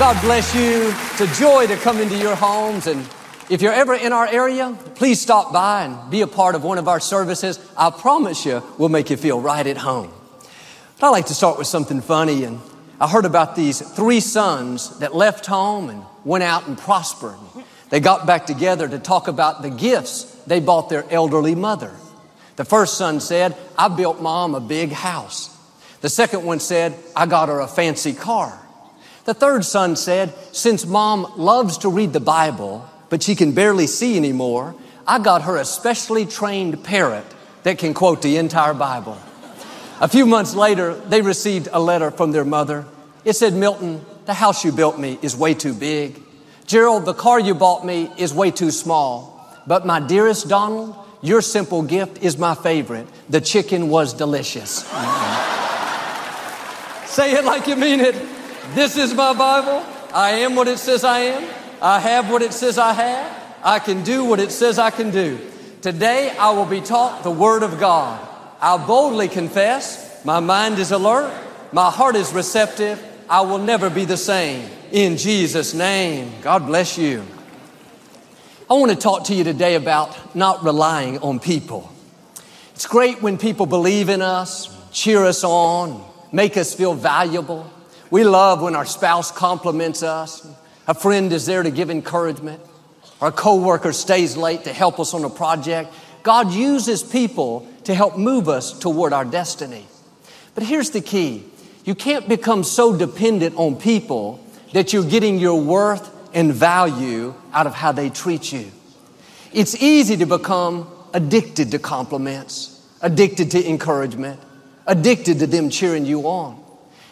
God bless you. It's a joy to come into your homes. And if you're ever in our area, please stop by and be a part of one of our services. I promise you, we'll make you feel right at home. But I like to start with something funny. And I heard about these three sons that left home and went out and prospered. They got back together to talk about the gifts they bought their elderly mother. The first son said, I built mom a big house. The second one said, I got her a fancy car. The third son said, Since mom loves to read the Bible, but she can barely see anymore, I got her a specially trained parrot that can quote the entire Bible. A few months later, they received a letter from their mother. It said, Milton, the house you built me is way too big. Gerald, the car you bought me is way too small. But my dearest Donald, your simple gift is my favorite. The chicken was delicious. Say it like you mean it. This is my Bible. I am what it says I am. I have what it says I have. I can do what it says I can do. Today I will be taught the Word of God. I'll boldly confess. My mind is alert. My heart is receptive. I will never be the same. In Jesus' name. God bless you. I want to talk to you today about not relying on people. It's great when people believe in us, cheer us on, make us feel valuable. We love when our spouse compliments us. A friend is there to give encouragement. Our coworker stays late to help us on a project. God uses people to help move us toward our destiny. But here's the key. You can't become so dependent on people that you're getting your worth and value out of how they treat you. It's easy to become addicted to compliments, addicted to encouragement, addicted to them cheering you on.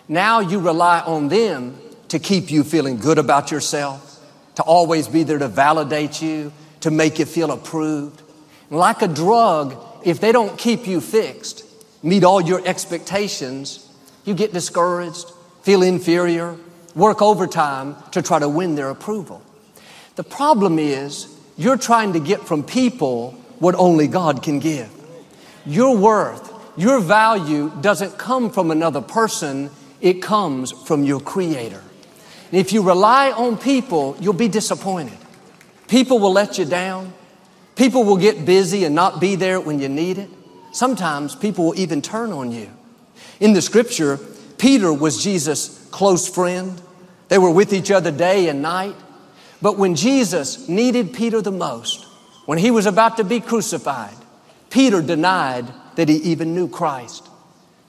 Now you rely on them to keep you feeling good about yourself, to always be there to validate you, to make you feel approved. Like a drug, if they don't keep you fixed, meet all your expectations, you get discouraged, feel inferior, work overtime to try to win their approval. The problem is you're trying to get from people what only God can give. Your worth, your value doesn't come from another person, it comes from your Creator. And if you rely on people, you'll be disappointed. People will let you down. People will get busy and not be there when you need it. Sometimes people will even turn on you. In the scripture, Peter was Jesus' close friend. They were with each other day and night. But when Jesus needed Peter the most, when he was about to be crucified, Peter denied that he even knew Christ.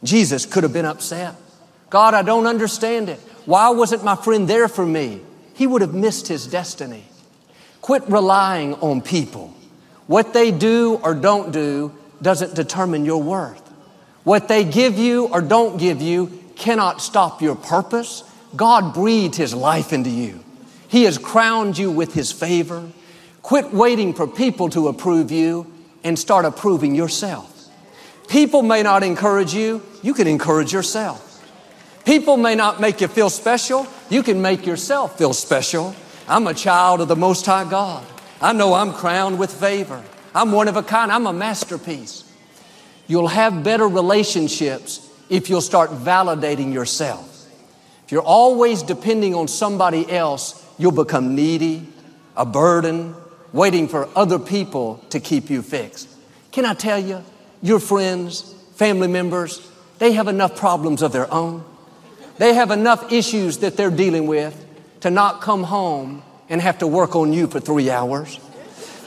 Jesus could have been upset. God, I don't understand it. Why wasn't my friend there for me? He would have missed his destiny. Quit relying on people. What they do or don't do doesn't determine your worth. What they give you or don't give you cannot stop your purpose. God breathed His life into you. He has crowned you with His favor. Quit waiting for people to approve you and start approving yourself. People may not encourage you, you can encourage yourself. People may not make you feel special, you can make yourself feel special. I'm a child of the Most High God. I know I'm crowned with favor. I'm one of a kind, I'm a masterpiece. You'll have better relationships if you'll start validating yourself. If you're always depending on somebody else, you'll become needy, a burden, waiting for other people to keep you fixed. Can I tell you, your friends, family members, they have enough problems of their own. They have enough issues that they're dealing with to not come home and have to work on you for three hours.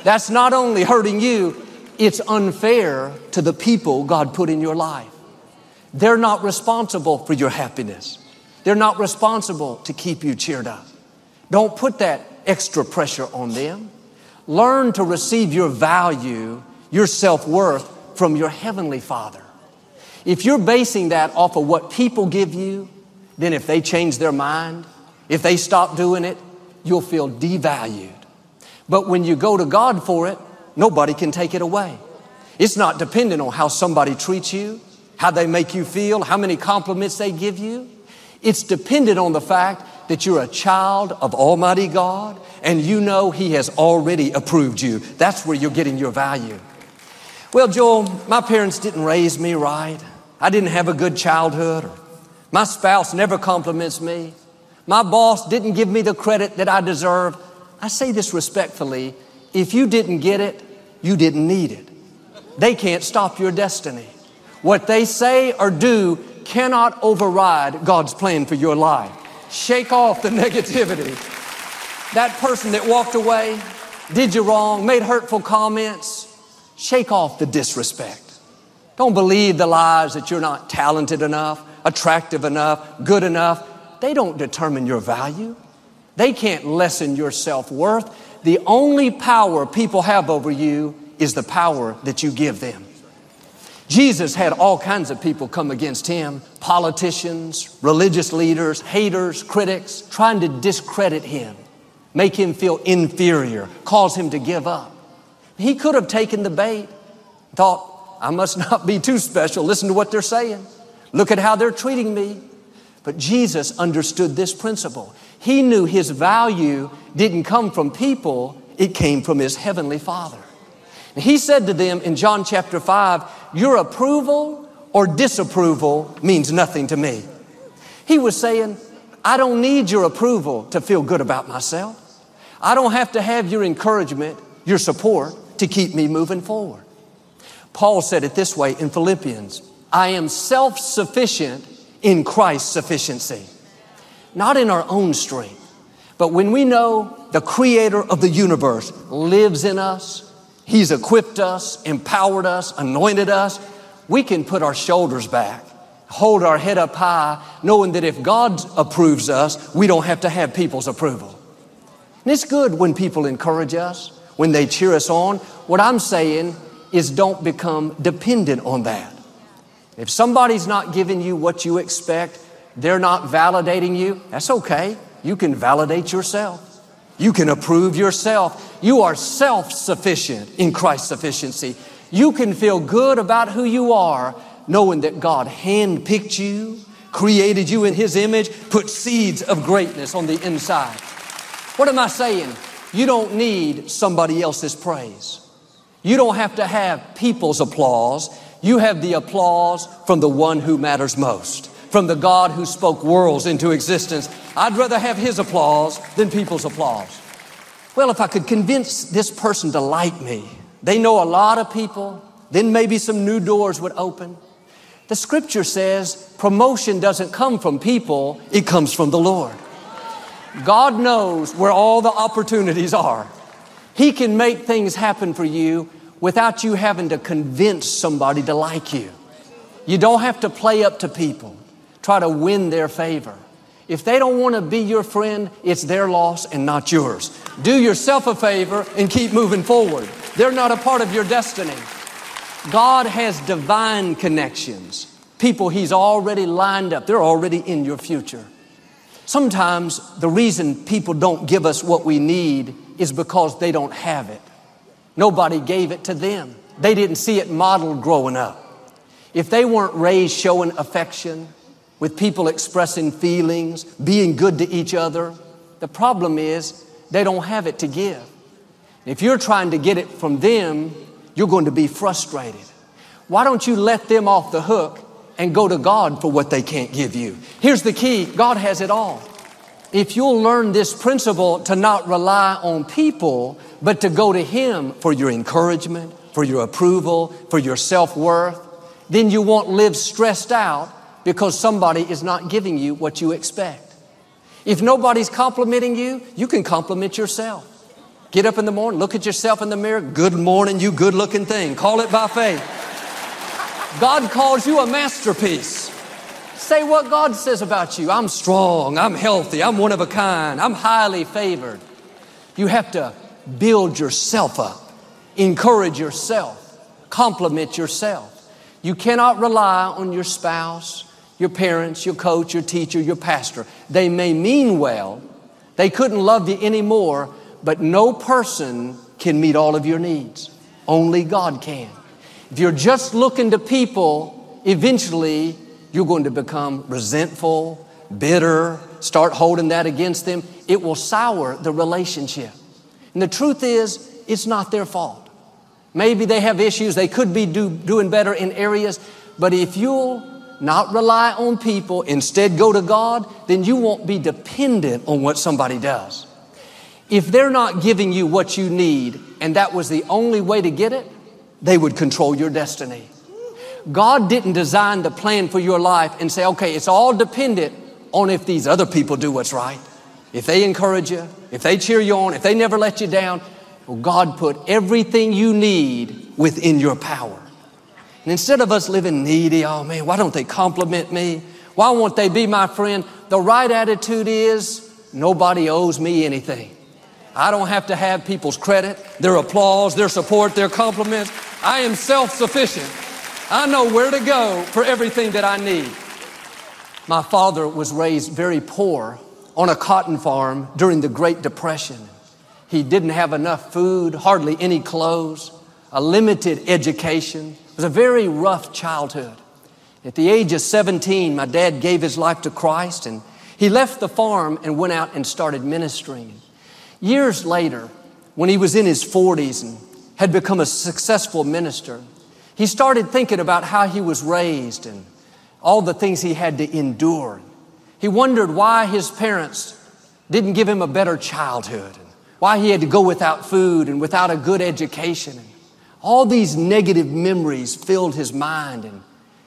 That's not only hurting you, it's unfair to the people God put in your life. They're not responsible for your happiness. They're not responsible to keep you cheered up. Don't put that extra pressure on them. Learn to receive your value, your self worth from your Heavenly Father. If you're basing that off of what people give you, then if they change their mind, if they stop doing it, you'll feel devalued. But when you go to God for it, nobody can take it away. It's not dependent on how somebody treats you, how they make you feel, how many compliments they give you. It's dependent on the fact that you're a child of Almighty God and you know He has already approved you. That's where you're getting your value. Well, Joel, my parents didn't raise me right. I didn't have a good childhood. My spouse never compliments me. My boss didn't give me the credit that I deserve. I say this respectfully. If you didn't get it, you didn't need it. They can't stop your destiny. What they say or do cannot override God's plan for your life. Shake off the negativity. That person that walked away, did you wrong, made hurtful comments, shake off the disrespect. Don't believe the lies that you're not talented enough, attractive enough, good enough. They don't determine your value. They can't lessen your self worth. The only power people have over you is the power that you give them. Jesus had all kinds of people come against him politicians, religious leaders, haters, critics, trying to discredit him, make him feel inferior, cause him to give up. He could have taken the bait, thought, I must not be too special. Listen to what they're saying. Look at how they're treating me. But Jesus understood this principle. He knew his value didn't come from people, it came from his heavenly Father. He said to them in John chapter 5, Your approval or disapproval means nothing to me. He was saying, I don't need your approval to feel good about myself. I don't have to have your encouragement, your support to keep me moving forward. Paul said it this way in Philippians I am self sufficient in Christ's sufficiency, not in our own strength. But when we know the creator of the universe lives in us, He's equipped us, empowered us, anointed us. We can put our shoulders back, hold our head up high, knowing that if God approves us, we don't have to have people's approval. And it's good when people encourage us, when they cheer us on. What I'm saying is don't become dependent on that. If somebody's not giving you what you expect, they're not validating you, that's okay. You can validate yourself. You can approve yourself. You are self sufficient in Christ's sufficiency. You can feel good about who you are, knowing that God handpicked you, created you in His image, put seeds of greatness on the inside. What am I saying? You don't need somebody else's praise. You don't have to have people's applause. You have the applause from the one who matters most from the God who spoke worlds into existence. I'd rather have his applause than people's applause. Well, if I could convince this person to like me, they know a lot of people, then maybe some new doors would open. The scripture says promotion doesn't come from people, it comes from the Lord. God knows where all the opportunities are. He can make things happen for you without you having to convince somebody to like you. You don't have to play up to people try to win their favor. If they don't want to be your friend, it's their loss and not yours. Do yourself a favor and keep moving forward. They're not a part of your destiny. God has divine connections. People He's already lined up, they're already in your future. Sometimes the reason people don't give us what we need is because they don't have it. Nobody gave it to them. They didn't see it modeled growing up. If they weren't raised showing affection, with people expressing feelings, being good to each other. The problem is they don't have it to give. If you're trying to get it from them, you're going to be frustrated. Why don't you let them off the hook and go to God for what they can't give you? Here's the key God has it all. If you'll learn this principle to not rely on people, but to go to Him for your encouragement, for your approval, for your self worth, then you won't live stressed out because somebody is not giving you what you expect. If nobody's complimenting you, you can compliment yourself. Get up in the morning, look at yourself in the mirror. Good morning, you good looking thing. Call it by faith. God calls you a masterpiece. Say what God says about you. I'm strong, I'm healthy, I'm one of a kind, I'm highly favored. You have to build yourself up, encourage yourself, compliment yourself. You cannot rely on your spouse, your parents, your coach, your teacher, your pastor. They may mean well. They couldn't love you anymore, but no person can meet all of your needs. Only God can. If you're just looking to people, eventually you're going to become resentful, bitter, start holding that against them. It will sour the relationship. And the truth is, it's not their fault. Maybe they have issues, they could be do, doing better in areas, but if you'll not rely on people, instead go to God, then you won't be dependent on what somebody does. If they're not giving you what you need and that was the only way to get it, they would control your destiny. God didn't design the plan for your life and say, okay, it's all dependent on if these other people do what's right. If they encourage you, if they cheer you on, if they never let you down, well, God put everything you need within your power. And instead of us living needy, oh man, why don't they compliment me? Why won't they be my friend? The right attitude is nobody owes me anything. I don't have to have people's credit, their applause, their support, their compliments. I am self sufficient. I know where to go for everything that I need. My father was raised very poor on a cotton farm during the Great Depression. He didn't have enough food, hardly any clothes, a limited education. It was a very rough childhood. At the age of 17, my dad gave his life to Christ and he left the farm and went out and started ministering. Years later, when he was in his 40s and had become a successful minister, he started thinking about how he was raised and all the things he had to endure. He wondered why his parents didn't give him a better childhood, and why he had to go without food and without a good education. And all these negative memories filled his mind, and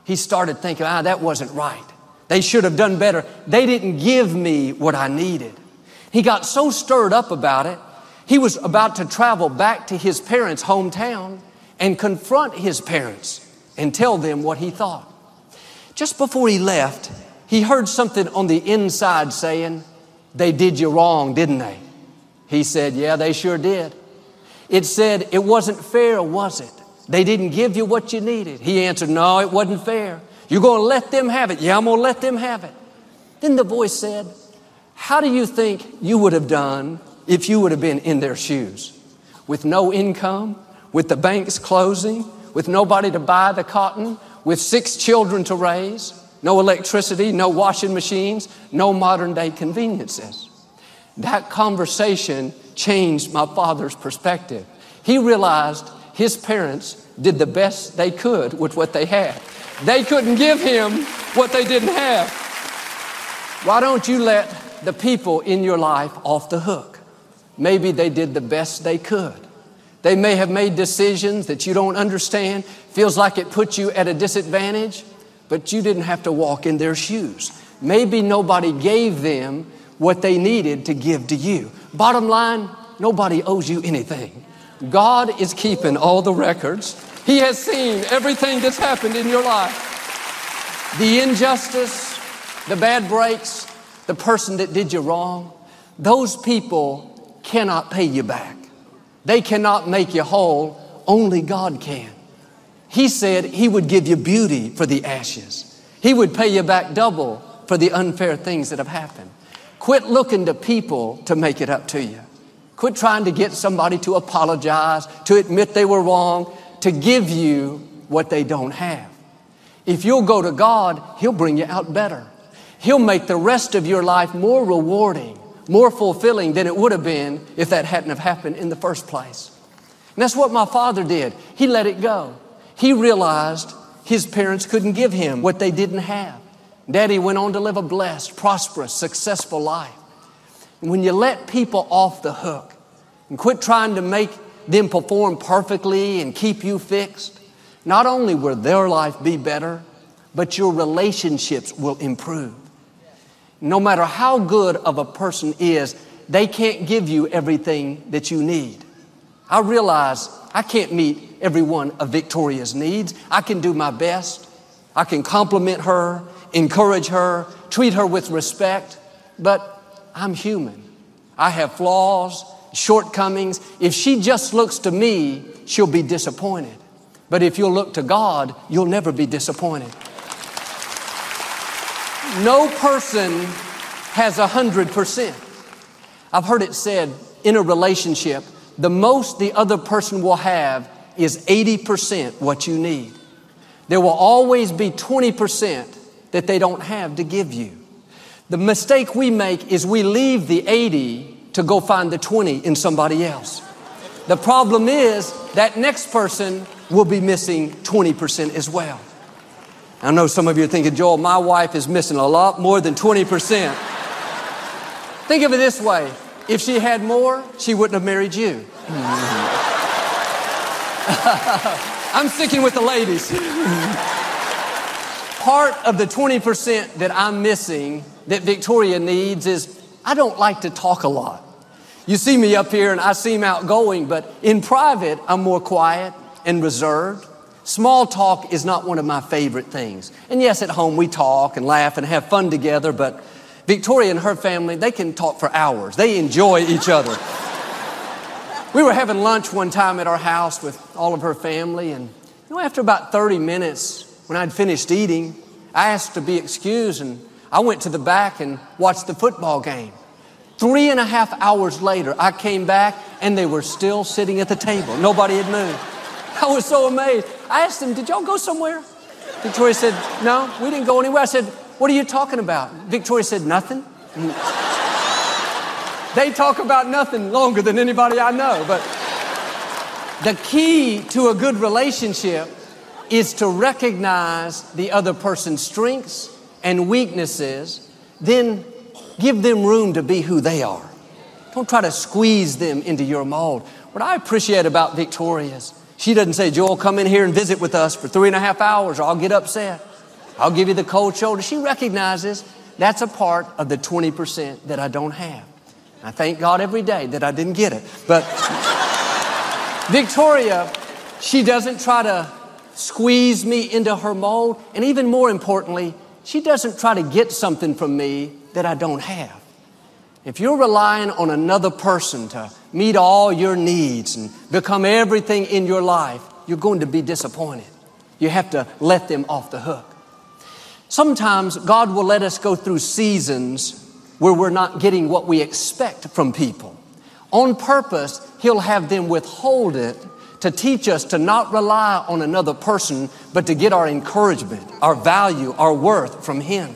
he started thinking, ah, that wasn't right. They should have done better. They didn't give me what I needed. He got so stirred up about it, he was about to travel back to his parents' hometown and confront his parents and tell them what he thought. Just before he left, he heard something on the inside saying, They did you wrong, didn't they? He said, Yeah, they sure did. It said, It wasn't fair, was it? They didn't give you what you needed. He answered, No, it wasn't fair. You're going to let them have it. Yeah, I'm going to let them have it. Then the voice said, How do you think you would have done if you would have been in their shoes? With no income, with the banks closing, with nobody to buy the cotton, with six children to raise, no electricity, no washing machines, no modern day conveniences. That conversation changed my father's perspective. He realized his parents did the best they could with what they had. They couldn't give him what they didn't have. Why don't you let the people in your life off the hook? Maybe they did the best they could. They may have made decisions that you don't understand, feels like it puts you at a disadvantage, but you didn't have to walk in their shoes. Maybe nobody gave them what they needed to give to you. Bottom line, nobody owes you anything. God is keeping all the records. He has seen everything that's happened in your life. The injustice, the bad breaks, the person that did you wrong, those people cannot pay you back. They cannot make you whole, only God can. He said He would give you beauty for the ashes. He would pay you back double for the unfair things that have happened. Quit looking to people to make it up to you. Quit trying to get somebody to apologize, to admit they were wrong, to give you what they don't have. If you'll go to God, He'll bring you out better. He'll make the rest of your life more rewarding more fulfilling than it would have been if that hadn't have happened in the first place. And that's what my father did. He let it go. He realized his parents couldn't give him what they didn't have. Daddy went on to live a blessed, prosperous, successful life. And when you let people off the hook and quit trying to make them perform perfectly and keep you fixed, not only will their life be better, but your relationships will improve no matter how good of a person is, they can't give you everything that you need. I realize I can't meet every one of Victoria's needs. I can do my best. I can compliment her, encourage her, treat her with respect, but I'm human. I have flaws, shortcomings. If she just looks to me, she'll be disappointed. But if you'll look to God, you'll never be disappointed. No person has a hundred percent. I've heard it said in a relationship, the most the other person will have is 80% what you need. There will always be 20% that they don't have to give you. The mistake we make is we leave the 80 to go find the 20 in somebody else. The problem is that next person will be missing 20% as well. I know some of you are thinking, Joel, my wife is missing a lot more than 20%. Think of it this way if she had more, she wouldn't have married you. I'm sticking with the ladies. Part of the 20% that I'm missing that Victoria needs is I don't like to talk a lot. You see me up here and I seem outgoing, but in private, I'm more quiet and reserved. Small talk is not one of my favorite things. And yes, at home we talk and laugh and have fun together, but Victoria and her family, they can talk for hours. They enjoy each other. We were having lunch one time at our house with all of her family, and you know, after about 30 minutes, when I'd finished eating, I asked to be excused, and I went to the back and watched the football game. Three and a half hours later, I came back and they were still sitting at the table. Nobody had moved. I was so amazed. I asked them, Did y'all go somewhere? Victoria said, No, we didn't go anywhere. I said, What are you talking about? Victoria said, Nothing. They talk about nothing longer than anybody I know. But the key to a good relationship is to recognize the other person's strengths and weaknesses, then Give them room to be who they are. Don't try to squeeze them into your mold. What I appreciate about Victoria is she doesn't say, Joel, come in here and visit with us for three and a half hours or I'll get upset. I'll give you the cold shoulder. She recognizes that's a part of the 20% that I don't have. I thank God every day that I didn't get it. But Victoria, she doesn't try to squeeze me into her mold. And even more importantly, she doesn't try to get something from me that I don't have. If you're relying on another person to meet all your needs and become everything in your life, you're going to be disappointed. You have to let them off the hook. Sometimes God will let us go through seasons where we're not getting what we expect from people. On purpose, He'll have them withhold it to teach us to not rely on another person, but to get our encouragement, our value, our worth from Him.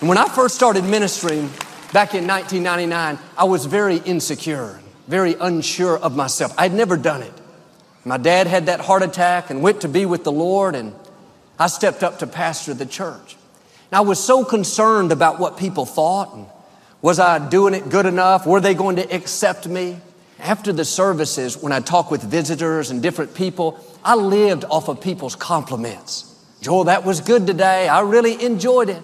And when I first started ministering back in 1999, I was very insecure, very unsure of myself. I'd never done it. My dad had that heart attack and went to be with the Lord, and I stepped up to pastor the church. And I was so concerned about what people thought and was I doing it good enough? Were they going to accept me? After the services, when I talked with visitors and different people, I lived off of people's compliments. Joel, that was good today. I really enjoyed it.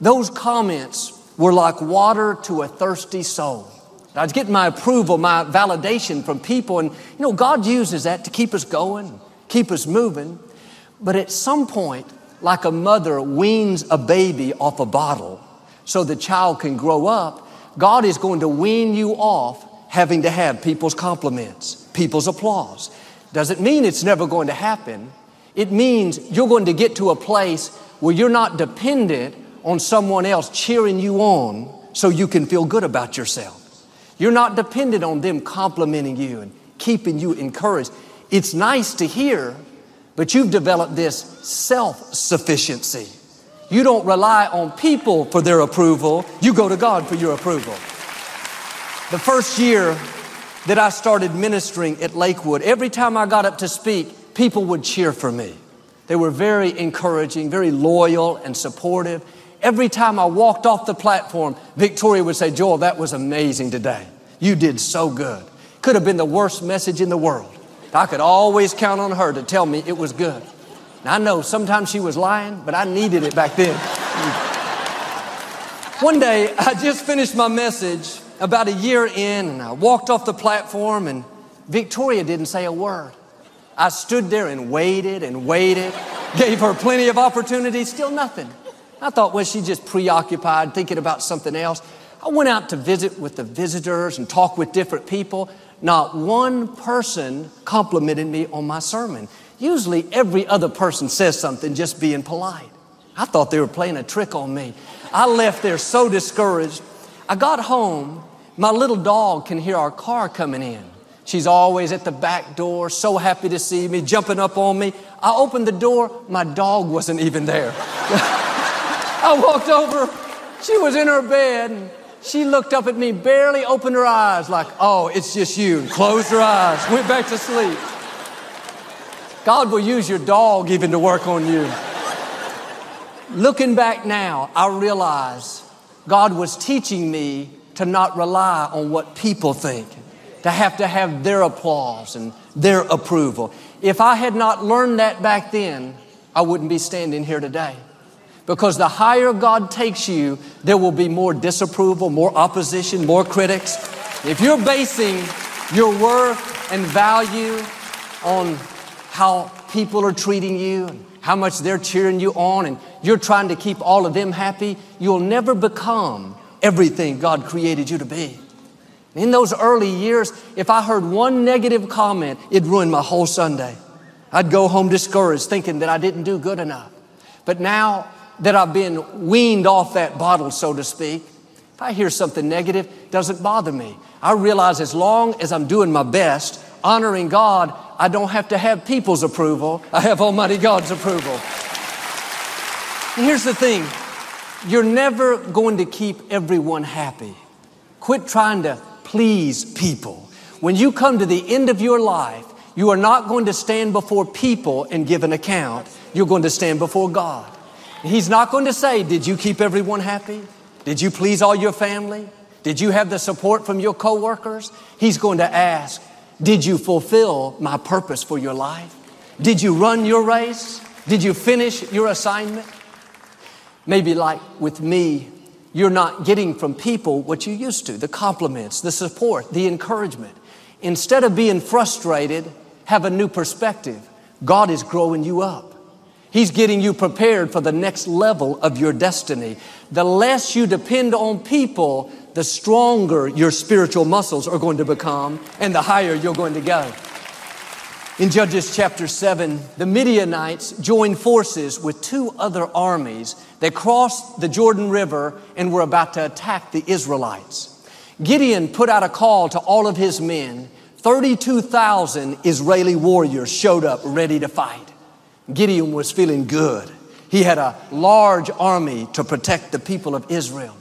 Those comments were like water to a thirsty soul. I was getting my approval, my validation from people. And, you know, God uses that to keep us going, keep us moving. But at some point, like a mother weans a baby off a bottle so the child can grow up, God is going to wean you off having to have people's compliments, people's applause. Doesn't mean it's never going to happen. It means you're going to get to a place where you're not dependent on someone else cheering you on so you can feel good about yourself. You're not dependent on them complimenting you and keeping you encouraged. It's nice to hear, but you've developed this self sufficiency. You don't rely on people for their approval, you go to God for your approval. The first year that I started ministering at Lakewood, every time I got up to speak, people would cheer for me. They were very encouraging, very loyal and supportive. Every time I walked off the platform, Victoria would say, Joel, that was amazing today. You did so good. Could have been the worst message in the world. I could always count on her to tell me it was good. And I know sometimes she was lying, but I needed it back then. One day, I just finished my message about a year in, and I walked off the platform, and Victoria didn't say a word. I stood there and waited and waited, gave her plenty of opportunities, still nothing. I thought, was she just preoccupied thinking about something else? I went out to visit with the visitors and talk with different people. Not one person complimented me on my sermon. Usually every other person says something just being polite. I thought they were playing a trick on me. I left there so discouraged. I got home. My little dog can hear our car coming in. She's always at the back door, so happy to see me, jumping up on me. I opened the door, my dog wasn't even there. I walked over. She was in her bed. She looked up at me, barely opened her eyes, like, oh, it's just you. Closed her eyes, went back to sleep. God will use your dog even to work on you. looking back now, I realize God was teaching me to not rely on what people think, to have to have their applause and their approval. If I had not learned that back then, I wouldn't be standing here today. Because the higher God takes you, there will be more disapproval, more opposition, more critics. If you're basing your worth and value on how people are treating you, and how much they're cheering you on, and you're trying to keep all of them happy, you'll never become everything God created you to be. In those early years, if I heard one negative comment, it ruined my whole Sunday. I'd go home discouraged, thinking that I didn't do good enough. But now that I've been weaned off that bottle, so to speak, if I hear something negative, it doesn't bother me. I realize as long as I'm doing my best, honoring God, I don't have to have people's approval. I have Almighty God's approval. And here's the thing. You're never going to keep everyone happy. Quit trying to please people. When you come to the end of your life, you are not going to stand before people and give an account. You're going to stand before God. He's not going to say, Did you keep everyone happy? Did you please all your family? Did you have the support from your coworkers? He's going to ask, Did you fulfill my purpose for your life? Did you run your race? Did you finish your assignment? Maybe like with me, you're not getting from people what you used to the compliments, the support, the encouragement. Instead of being frustrated, have a new perspective. God is growing you up. He's getting you prepared for the next level of your destiny. The less you depend on people, the stronger your spiritual muscles are going to become and the higher you're going to go. In Judges chapter 7, the Midianites joined forces with two other armies. They crossed the Jordan River and were about to attack the Israelites. Gideon put out a call to all of his men. 32,000 Israeli warriors showed up ready to fight. Gideon was feeling good. He had a large army to protect the people of Israel.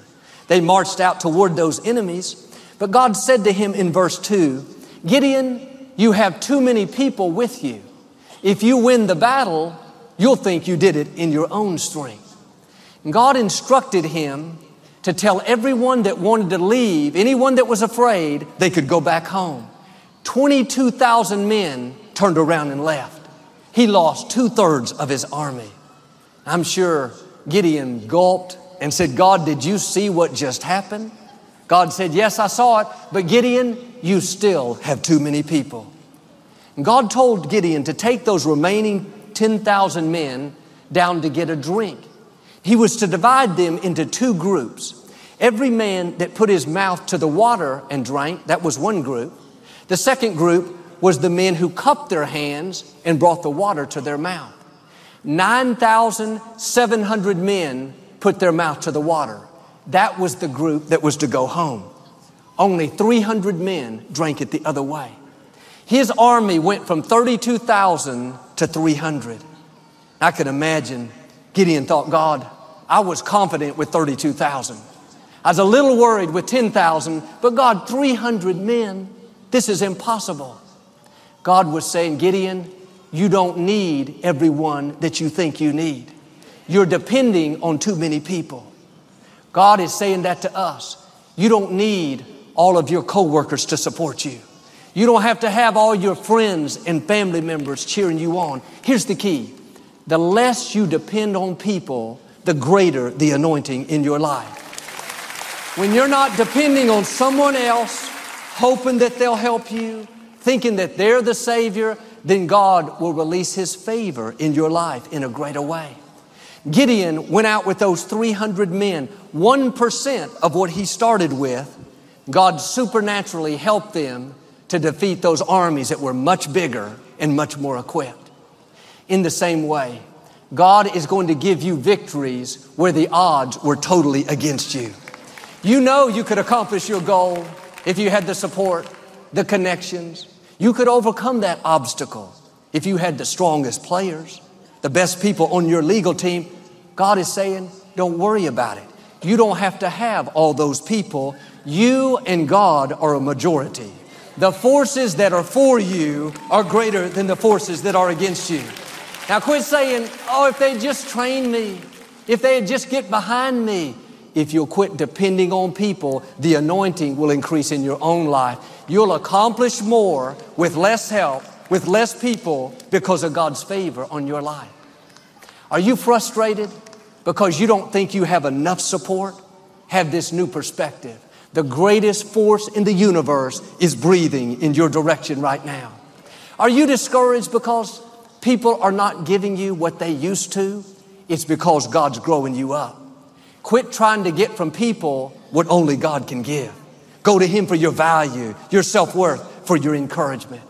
They marched out toward those enemies, but God said to him in verse 2 Gideon, you have too many people with you. If you win the battle, you'll think you did it in your own strength. And God instructed him to tell everyone that wanted to leave, anyone that was afraid, they could go back home. 22,000 men turned around and left he lost two thirds of his army. I'm sure Gideon gulped and said, God, did you see what just happened? God said, Yes, I saw it, but Gideon, you still have too many people. And God told Gideon to take those remaining 10,000 men down to get a drink. He was to divide them into two groups. Every man that put his mouth to the water and drank, that was one group. The second group was the men who cupped their hands and brought the water to their mouth. 9,700 men put their mouth to the water. That was the group that was to go home. Only 300 men drank it the other way. His army went from 32,000 to 300. I can imagine Gideon thought, God, I was confident with 32,000. I was a little worried with 10,000, but God, 300 men, this is impossible. God was saying, Gideon, you don't need everyone that you think you need. You're depending on too many people. God is saying that to us. You don't need all of your coworkers to support you. You don't have to have all your friends and family members cheering you on. Here's the key. The less you depend on people, the greater the anointing in your life. When you're not depending on someone else, hoping that they'll help you, thinking that they're the Savior, then God will release His favor in your life in a greater way. Gideon went out with those 300 men, 1% of what he started with. God supernaturally helped them to defeat those armies that were much bigger and much more equipped. In the same way, God is going to give you victories where the odds were totally against you. You know you could accomplish your goal if you had the support, the connections, you could overcome that obstacle if you had the strongest players, the best people on your legal team. God is saying, don't worry about it. You don't have to have all those people. You and God are a majority. The forces that are for you are greater than the forces that are against you. Now quit saying, oh, if they just train me, If they just get behind me, if you'll quit depending on people, the anointing will increase in your own life. You'll accomplish more with less help, with less people because of God's favor on your life. Are you frustrated because you don't think you have enough support? Have this new perspective. The greatest force in the universe is breathing in your direction right now. Are you discouraged because people are not giving you what they used to? It's because God's growing you up. Quit trying to get from people what only God can give. Go to Him for your value, your self worth, for your encouragement.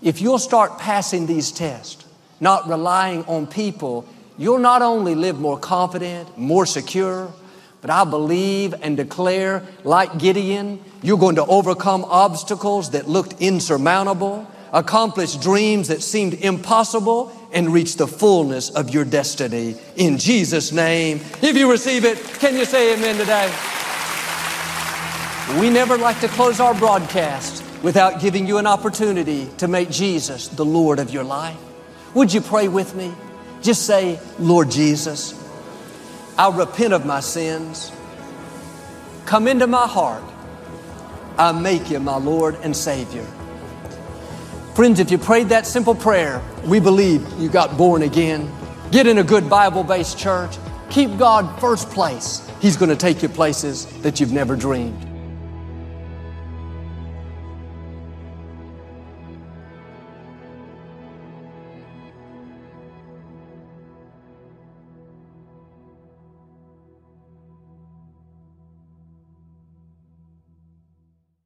If you'll start passing these tests, not relying on people, you'll not only live more confident, more secure, but I believe and declare, like Gideon, you're going to overcome obstacles that looked insurmountable, accomplish dreams that seemed impossible, and reach the fullness of your destiny. In Jesus' name, if you receive it, can you say amen today? We never like to close our broadcast without giving you an opportunity to make Jesus the Lord of your life. Would you pray with me? Just say, Lord Jesus, I repent of my sins. Come into my heart. I make you my Lord and Savior. Friends, if you prayed that simple prayer, we believe you got born again. Get in a good Bible based church. Keep God first place. He's going to take you places that you've never dreamed.